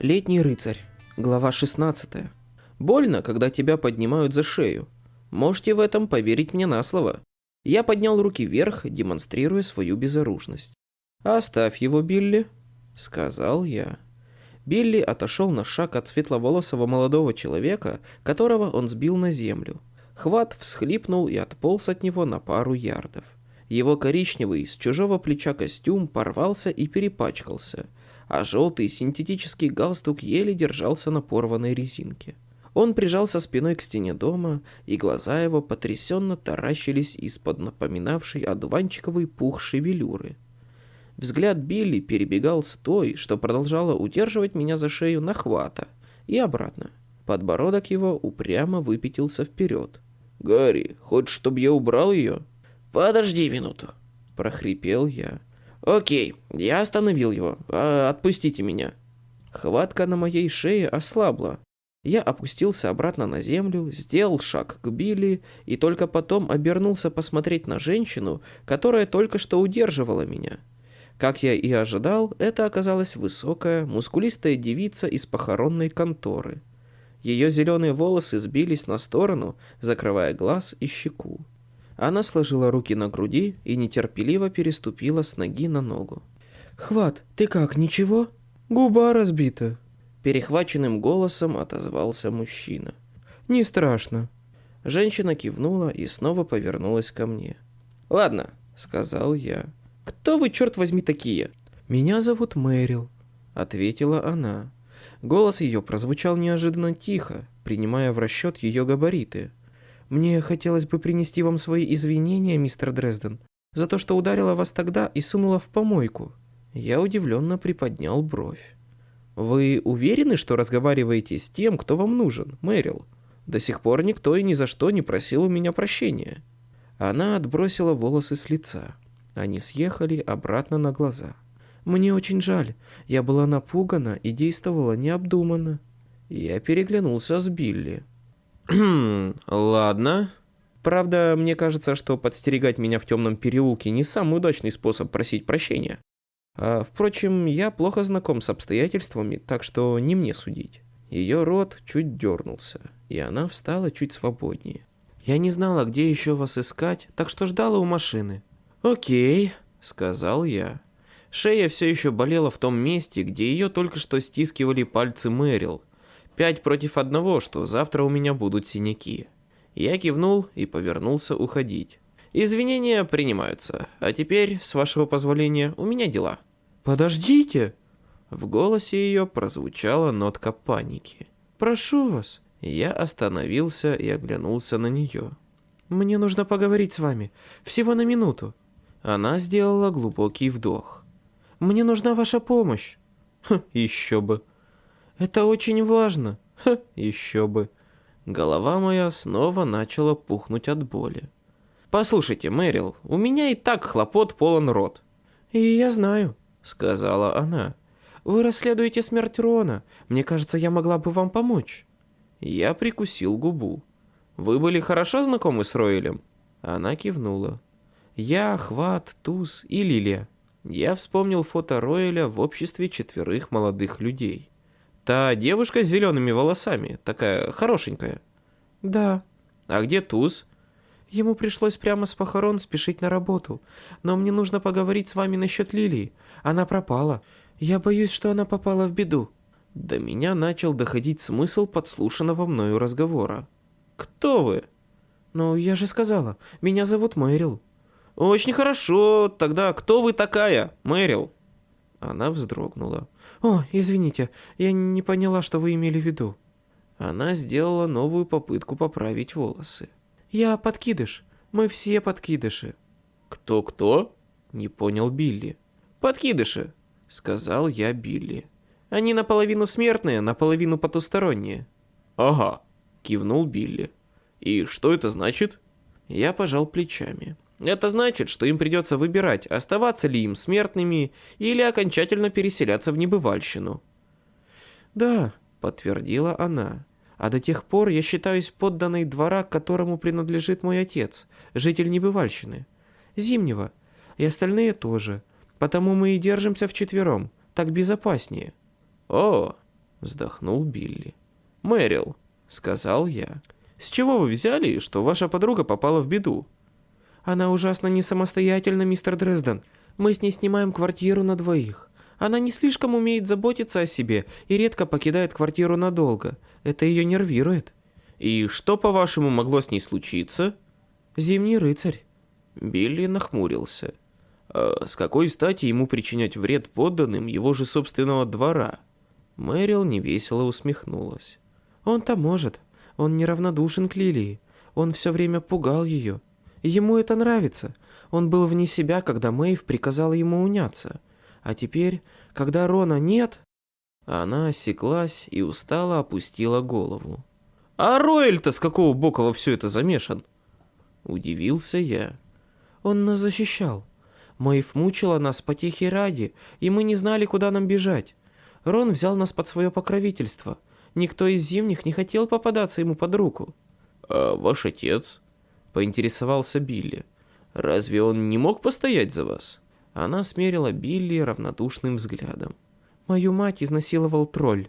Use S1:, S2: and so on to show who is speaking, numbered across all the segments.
S1: Летний рыцарь. Глава 16. Больно, когда тебя поднимают за шею. Можете в этом поверить мне на слово. Я поднял руки вверх, демонстрируя свою безоружность. «Оставь его, Билли», — сказал я. Билли отошел на шаг от светловолосого молодого человека, которого он сбил на землю. Хват всхлипнул и отполз от него на пару ярдов. Его коричневый с чужого плеча костюм порвался и перепачкался — а желтый синтетический галстук еле держался на порванной резинке. Он прижался спиной к стене дома, и глаза его потрясенно таращились из-под напоминавшей одуванчиковый пух шевелюры. Взгляд Билли перебегал с той, что продолжала удерживать меня за шею нахвата, и обратно. Подбородок его упрямо выпятился вперед. «Гарри, хочешь, чтобы я убрал ее?»
S2: «Подожди минуту», —
S1: прохрипел я. «Окей, я остановил его. А, отпустите меня». Хватка на моей шее ослабла. Я опустился обратно на землю, сделал шаг к Билли и только потом обернулся посмотреть на женщину, которая только что удерживала меня. Как я и ожидал, это оказалась высокая, мускулистая девица из похоронной конторы. Ее зеленые волосы сбились на сторону, закрывая глаз и щеку. Она сложила руки на груди и нетерпеливо переступила с ноги на ногу. «Хват, ты как, ничего?» «Губа разбита», — перехваченным голосом отозвался мужчина. «Не страшно». Женщина кивнула и снова повернулась ко мне. «Ладно», — сказал я. «Кто вы, черт возьми, такие?» «Меня зовут Мэрил», — ответила она. Голос ее прозвучал неожиданно тихо, принимая в расчет ее габариты. Мне хотелось бы принести вам свои извинения, мистер Дрезден, за то, что ударила вас тогда и сунула в помойку». Я удивленно приподнял бровь. «Вы уверены, что разговариваете с тем, кто вам нужен, Мэрил? До сих пор никто и ни за что не просил у меня прощения». Она отбросила волосы с лица. Они съехали обратно на глаза. «Мне очень жаль. Я была напугана и действовала необдуманно». Я переглянулся с Билли. Ладно. Правда, мне кажется, что подстерегать меня в темном переулке не самый удачный способ просить прощения. А, впрочем, я плохо знаком с обстоятельствами, так что не мне судить. Ее рот чуть дернулся, и она встала чуть свободнее. Я не знала, где еще вас искать, так что ждала у машины. «Окей», — сказал я. Шея все еще болела в том месте, где ее только что стискивали пальцы Мэрил, Пять против одного, что завтра у меня будут синяки. Я кивнул и повернулся уходить. Извинения принимаются, а теперь, с вашего позволения, у меня дела. Подождите! В голосе ее прозвучала нотка паники. Прошу вас. Я остановился и оглянулся на нее. Мне нужно поговорить с вами. Всего на минуту. Она сделала глубокий вдох. Мне нужна ваша помощь. Хм, еще бы. Это очень важно. Ха, еще бы. Голова моя снова начала пухнуть от боли. «Послушайте, Мэрил, у меня и так хлопот полон рот». «И я знаю», — сказала она. «Вы расследуете смерть Рона. Мне кажется, я могла бы вам помочь». Я прикусил губу. «Вы были хорошо знакомы с Ройлем?» Она кивнула. «Я, Хват, Туз и Лилия». Я вспомнил фото Ройля в обществе четверых молодых людей. Та девушка с зелеными волосами, такая хорошенькая. Да. А где Туз? Ему пришлось прямо с похорон спешить на работу. Но мне нужно поговорить с вами насчет Лилии. Она пропала. Я боюсь, что она попала в беду. До меня начал доходить смысл подслушанного мною разговора. «Кто вы?» «Ну, я же сказала, меня зовут Мэрил». «Очень хорошо. Тогда кто вы такая, Мэрил?» Она вздрогнула. «О, извините, я не поняла, что вы имели в виду». Она сделала новую попытку поправить волосы. «Я подкидыш. Мы все подкидыши». «Кто-кто?» — не понял Билли. «Подкидыши», — сказал я Билли. «Они наполовину смертные, наполовину потусторонние». «Ага», — кивнул Билли. «И что это значит?» Я пожал плечами. Это значит, что им придется выбирать, оставаться ли им смертными или окончательно переселяться в небывальщину. «Да», — подтвердила она, — «а до тех пор я считаюсь подданной двора, которому принадлежит мой отец, житель небывальщины, Зимнего, и остальные тоже, потому мы и держимся вчетвером, так безопаснее». «О!» Вздохнул Билли. «Мэрил», — сказал я, — «с чего вы взяли, что ваша подруга попала в беду?»
S3: «Она ужасно не самостоятельна, мистер Дрезден. Мы с ней снимаем квартиру на двоих. Она не слишком умеет заботиться о себе и редко покидает квартиру надолго. Это ее нервирует».
S1: «И что, по-вашему, могло с ней случиться?»
S3: «Зимний рыцарь».
S1: Билли нахмурился. А с какой стати ему причинять вред подданным его же собственного двора? Мэрил невесело усмехнулась.
S3: Он-то может. Он неравнодушен к Лилии. Он все время пугал ее. Ему это нравится. Он был вне себя, когда Мэйв приказала ему уняться. А теперь, когда Рона нет...
S1: Она осеклась и устало опустила голову. «А Роэль-то с какого бока во все это замешан?» Удивился я.
S3: «Он нас защищал. Мэйв мучила нас потехи ради, и мы не знали, куда нам бежать. Рон взял нас под свое покровительство. Никто из зимних не хотел попадаться ему под руку.
S1: «А ваш отец?» — поинтересовался Билли. «Разве он не мог постоять за вас?» Она смерила Билли равнодушным взглядом.
S3: «Мою мать изнасиловал тролль.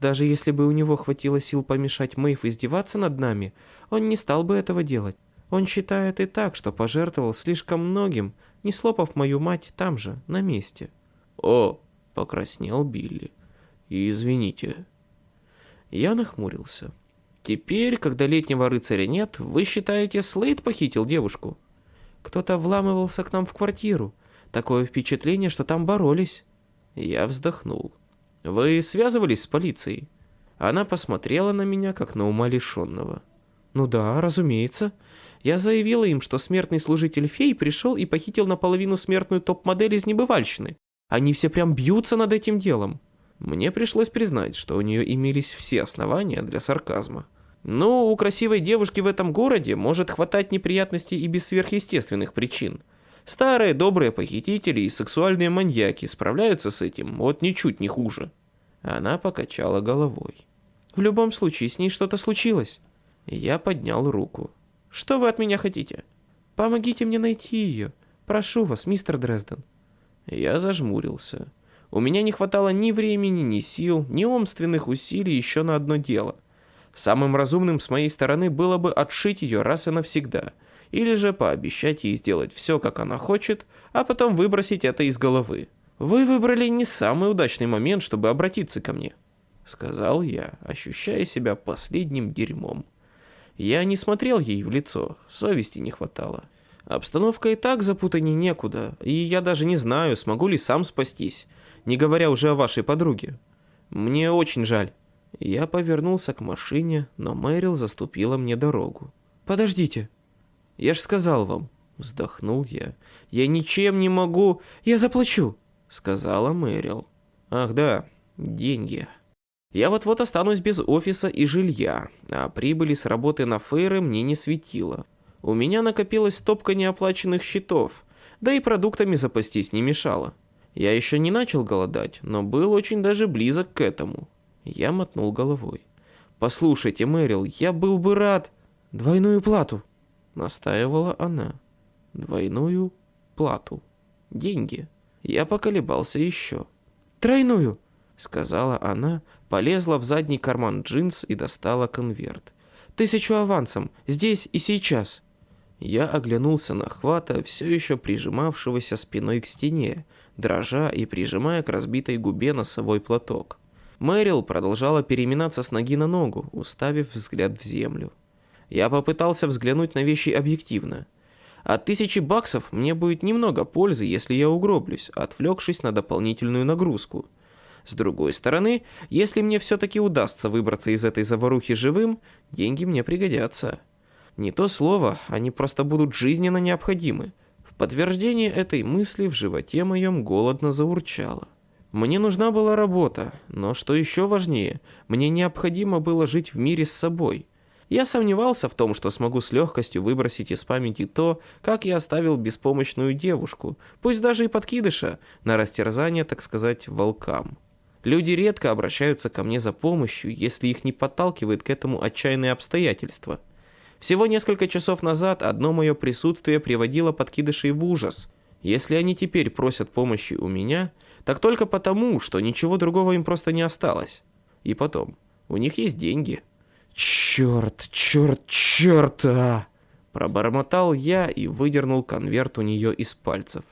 S3: Даже если бы у него хватило сил помешать Мэйв издеваться над нами, он не стал бы этого делать. Он считает и так, что пожертвовал слишком многим, не слопав мою мать там же, на месте.
S1: «О!» — покраснел Билли. «Извините».
S3: Я нахмурился.
S1: «Теперь, когда летнего рыцаря нет, вы считаете, Слейд похитил девушку?»
S3: «Кто-то вламывался к нам в квартиру. Такое впечатление, что там боролись».
S1: Я вздохнул. «Вы связывались с полицией?» Она посмотрела на меня, как на ума лишенного.
S3: «Ну да, разумеется. Я заявила им, что смертный служитель фей пришел и похитил наполовину смертную топ-модель из небывальщины. Они все прям бьются над этим делом.
S1: Мне пришлось признать, что у нее имелись все основания для сарказма. Но у красивой девушки в этом городе может хватать неприятностей и без сверхъестественных причин. Старые добрые похитители и сексуальные маньяки справляются с этим вот ничуть не хуже. Она покачала головой.
S3: В любом случае, с ней что-то случилось.
S1: Я поднял руку. Что вы от меня хотите?
S3: Помогите мне найти ее. Прошу вас, мистер Дрезден.
S1: Я зажмурился. У меня не хватало ни времени, ни сил, ни умственных усилий еще на одно дело. Самым разумным с моей стороны было бы отшить ее раз и навсегда, или же пообещать ей сделать все, как она хочет, а потом выбросить это из головы. «Вы выбрали не самый удачный момент, чтобы обратиться ко мне», — сказал я, ощущая себя последним дерьмом. Я не смотрел ей в лицо, совести не хватало. Обстановка и так запутанней некуда, и я даже не знаю, смогу ли сам спастись, не говоря уже о вашей подруге. Мне очень жаль. Я повернулся к машине, но Мэрил заступила мне дорогу.
S3: «Подождите».
S1: «Я ж сказал вам», — вздохнул я. «Я ничем не могу...» «Я заплачу», — сказала Мэрил. «Ах да, деньги». Я вот-вот останусь без офиса и жилья, а прибыли с работы на фейры мне не светило. У меня накопилась стопка неоплаченных счетов, да и продуктами запастись не мешало. Я еще не начал голодать, но был очень даже близок к этому. Я мотнул головой. «Послушайте, Мэрил, я был бы рад...»
S3: «Двойную плату», —
S1: настаивала она. «Двойную плату. Деньги». Я поколебался еще.
S3: «Тройную», —
S1: сказала она, полезла в задний карман джинс и достала конверт.
S3: «Тысячу авансом, здесь и сейчас».
S1: Я оглянулся на Хвата, все еще прижимавшегося спиной к стене, дрожа и прижимая к разбитой губе носовой платок. Мэрил продолжала переминаться с ноги на ногу, уставив взгляд в землю. Я попытался взглянуть на вещи объективно. От тысячи баксов мне будет немного пользы, если я угроблюсь, отвлекшись на дополнительную нагрузку – с другой стороны, если мне все-таки удастся выбраться из этой заварухи живым, деньги мне пригодятся. Не то слово, они просто будут жизненно необходимы. В подтверждение этой мысли в животе моем голодно заурчало. Мне нужна была работа, но что еще важнее, мне необходимо было жить в мире с собой. Я сомневался в том, что смогу с легкостью выбросить из памяти то, как я оставил беспомощную девушку, пусть даже и подкидыша, на растерзание, так сказать, волкам. Люди редко обращаются ко мне за помощью, если их не подталкивает к этому отчаянные обстоятельства. Всего несколько часов назад одно мое присутствие приводило подкидышей в ужас. Если они теперь просят помощи у меня, так только потому, что ничего другого им просто не осталось. И потом, у них есть деньги.
S3: Черт, черт, черт, а!
S1: Пробормотал я и выдернул конверт у нее из пальцев.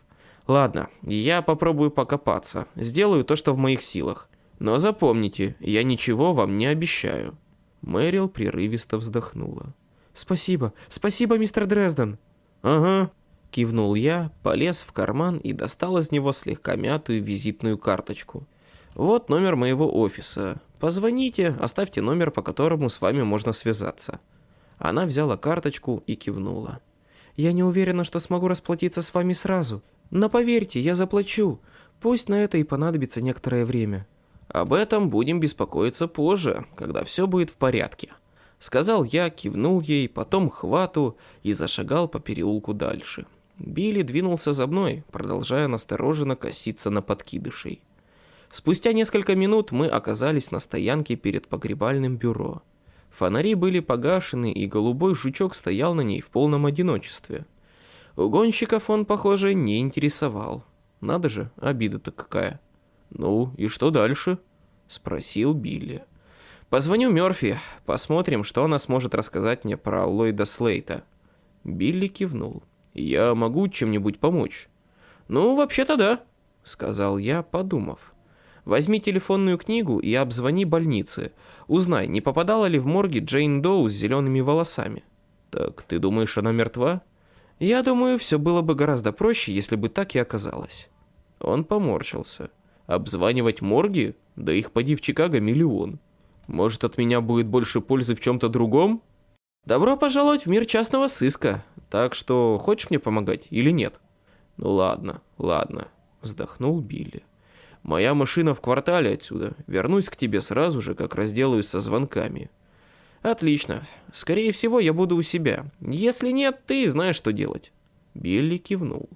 S1: Ладно, я попробую покопаться. Сделаю то, что в моих силах. Но запомните, я ничего вам не обещаю. Мэрил прерывисто вздохнула.
S3: «Спасибо, спасибо, мистер Дрезден!»
S1: «Ага», — кивнул я, полез в карман и достал из него слегка мятую визитную карточку. «Вот номер моего офиса. Позвоните, оставьте номер, по которому с вами можно связаться». Она взяла карточку и кивнула.
S3: «Я не уверена, что смогу расплатиться с вами сразу. Но поверьте, я заплачу. Пусть на это и понадобится некоторое время».
S1: «Об этом будем беспокоиться позже, когда все будет в порядке», — сказал я, кивнул ей, потом хвату и зашагал по переулку дальше. Билли двинулся за мной, продолжая настороженно коситься на подкидышей. Спустя несколько минут мы оказались на стоянке перед погребальным бюро. Фонари были погашены, и голубой жучок стоял на ней в полном одиночестве. Угонщиков он, похоже, не интересовал. Надо же, обида-то какая. «Ну, и что дальше?» — спросил Билли. «Позвоню Мёрфи, посмотрим, что она сможет рассказать мне про Ллойда Слейта». Билли кивнул. «Я могу чем-нибудь помочь?» «Ну, вообще-то да», — сказал я, подумав. «Возьми телефонную книгу и обзвони больницы. Узнай, не попадала ли в морге Джейн Доу с зелеными волосами». «Так ты думаешь, она мертва?» «Я думаю, все было бы гораздо проще, если бы так и оказалось». Он поморщился. Обзванивать морги? Да их поди в Чикаго миллион. Может, от меня будет больше пользы в чем-то другом? Добро пожаловать в мир частного сыска. Так что, хочешь мне помогать или нет? Ну ладно, ладно, вздохнул Билли. Моя машина в квартале отсюда. Вернусь к тебе сразу же, как разделаюсь со звонками. Отлично. Скорее всего, я буду у себя. Если нет, ты знаешь, что делать. Билли кивнул.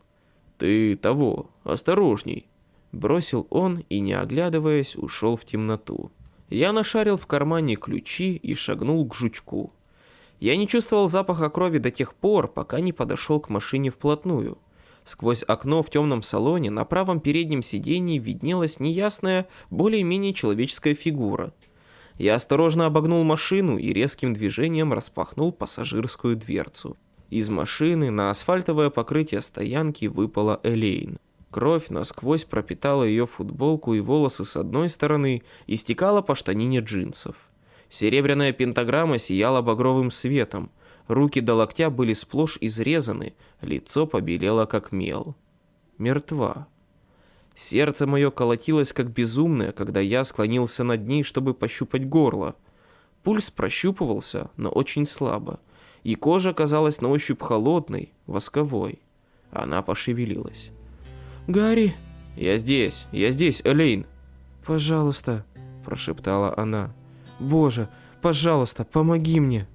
S1: Ты того, осторожней. Бросил он и, не оглядываясь, ушел в темноту. Я нашарил в кармане ключи и шагнул к жучку. Я не чувствовал запаха крови до тех пор, пока не подошел к машине вплотную. Сквозь окно в темном салоне на правом переднем сиденье виднелась неясная, более-менее человеческая фигура. Я осторожно обогнул машину и резким движением распахнул пассажирскую дверцу. Из машины на асфальтовое покрытие стоянки выпала Элейн. Кровь насквозь пропитала ее футболку и волосы с одной стороны и стекала по штанине джинсов. Серебряная пентаграмма сияла багровым светом, руки до локтя были сплошь изрезаны, лицо побелело как мел. Мертва. Сердце мое колотилось как безумное, когда я склонился над ней, чтобы пощупать горло. Пульс прощупывался, но очень слабо, и кожа казалась на ощупь холодной, восковой. Она пошевелилась.
S3: «Гарри!»
S1: «Я здесь, я здесь, Элейн!»
S3: «Пожалуйста!» – прошептала она. «Боже, пожалуйста, помоги мне!»